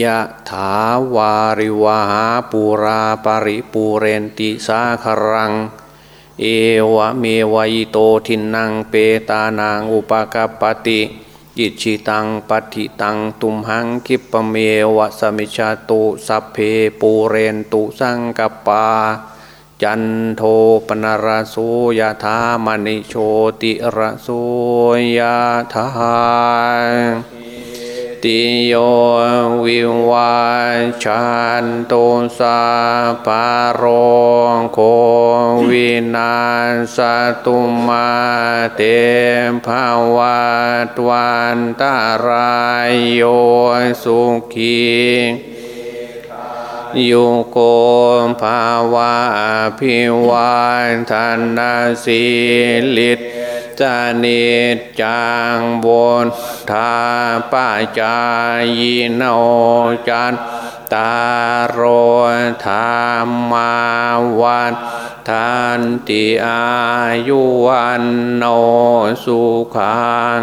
ยะถาวาริวาหาปูราปริปูเรนติสาครัง เอวะเมวายโตทินังเปตานางอุปกาปติจิชิตังปฏิตังตุมหังคิปเมวะสมิชาตุสัพเพปูเรนตุสังกปา จันโทปนารสุยะธามณิโชติระสุยะธา ติโยวิวาชันตุสาปารโควินาสตุมาเตภาวะตวันตารายโยสุขียุโกภาวะพิวานธนาสิลิต จานิจจังบนทาป้าจายโนจันตารโรธรรมาวันทันติอายุวันโนสุขัง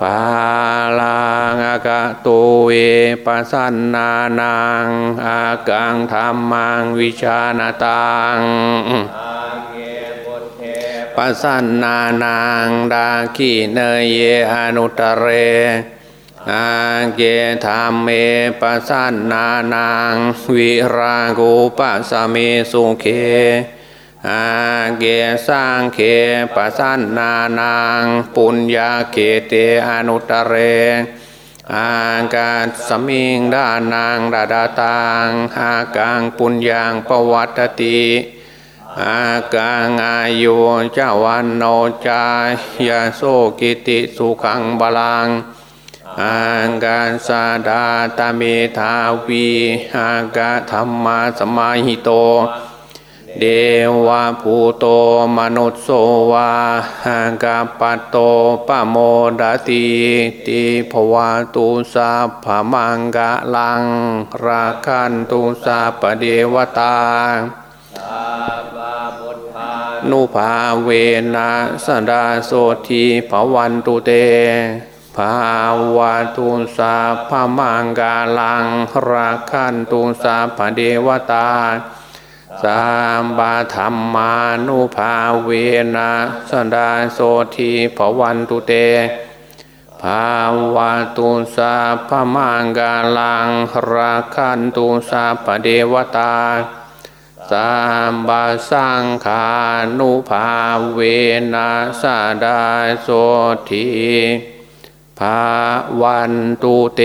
ปาลังอากาตุเวปัสสนานังอากังธรรมังวิชาณตัง ปัสสนานังดาคีเนยเยอนุตเรอาเกธรรมเมปัสสนานังวิรากุปัสเมสุเคอาเกสังเคปัสสนานังปุญญาเกเตอนุตเรอากาศสมิงดานังดาดาตังอากังปุญญังปวัตติ อากังอายุเจ้าวันโนจายาโสกิติสุขังบาลังอากาสาดาตาเมทาวีอากาธรรมาสมาหิโต เดวะภูโตมนุสโสวาหากาปโตปโมดาติติภวาตุสาภมังกะลัง ราคันตุสาปเดวตา นุภาเวนะสดาโสทีภวันตุเตภาวะตุสาพมังกาลังราคันตุสาภเดวตาสามบาธรรมานุภาเวนะสดาโสทีภวันตุเตภาวะตุสาพมังกาลังราคันตุสาภเดวตา สามบาสังขานุภาเวนัสดาโสทีภาวันตุเต